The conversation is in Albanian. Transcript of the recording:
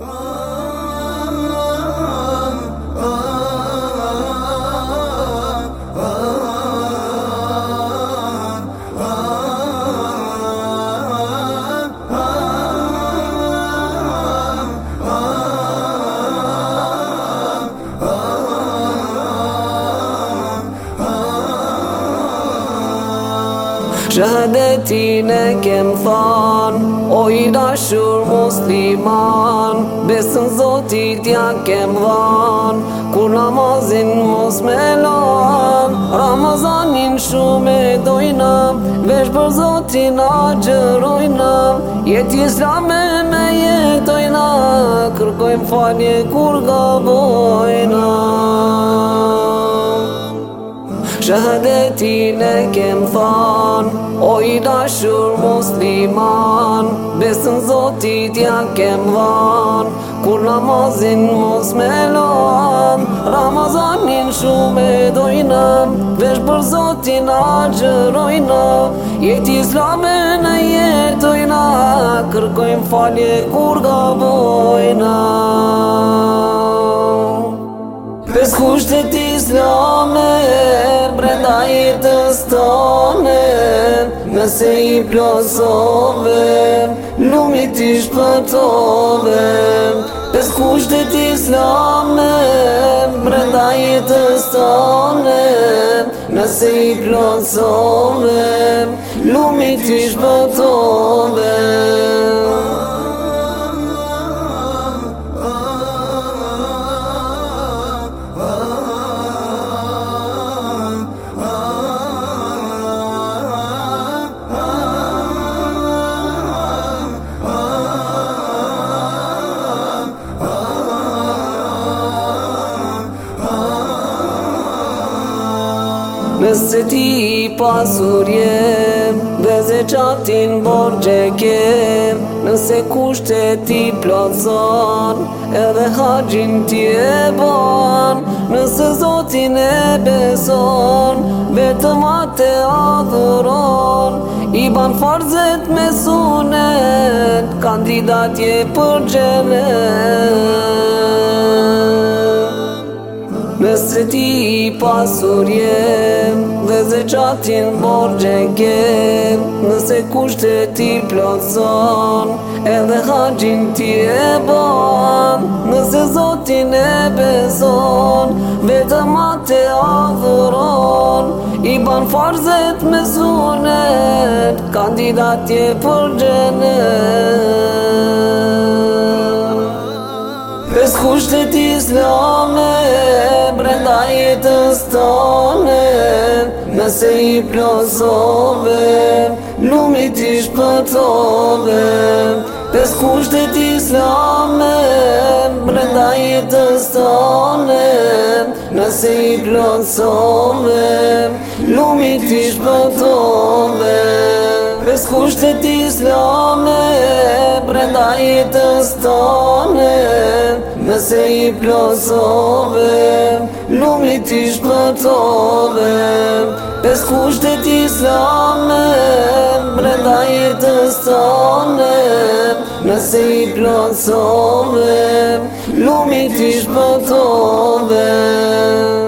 Oh. Shëhadetin e kem than O i dashur musliman Besën zotit ja kem than Kur namazin mos me lan Ramazanin shume dojna Vesh për zotin a gjërojna Jeti islame me jetojna Kërkojmë fanje kur gabojna Shëhëdetin e kem than O i dashur musliman Besën zotit ja kem van Kur Ramazin mos me lan Ramazanin shume dojna Vesh për zotin agjerojna Jeti islame në jetojna Kërkojmë falje kur ga vojna Pes kushtet islame brenda jetë të nëse i plosove, lumit i shpëtove. Pës kushtet i slame, mbërënda jetë të nëse i plosove, lumit i shpëtove. Mes ti pasur jem Dhe ze qatin borgje kem Nëse kushte ti plazon Edhe haqin ti e ban Nëse zotin e beson Vete ma te adhuron I ban farzet me sunet Kandidatje për gjenet sre ti pasur jem Dhe zë qatin borgje kem Nëse kushte ti plazon Edhe haqin ti e ban Nëse zotin e bezon Vete ma te adhuron I ban farzet me sunet Kandidat je për gjenet Kushtet is në no. se i plazove Lumi ti shpëtove Pes kushtet islame Brenda i të Nëse i plazove Lumi ti shpëtove Pes kushtet islame Brenda i të Nëse i plasove, lumi t'i shpëtove Pes kushtet islame, brenda jetës tane Nëse i plasove, lumi Nëse i plasove, lumi t'i shpëtove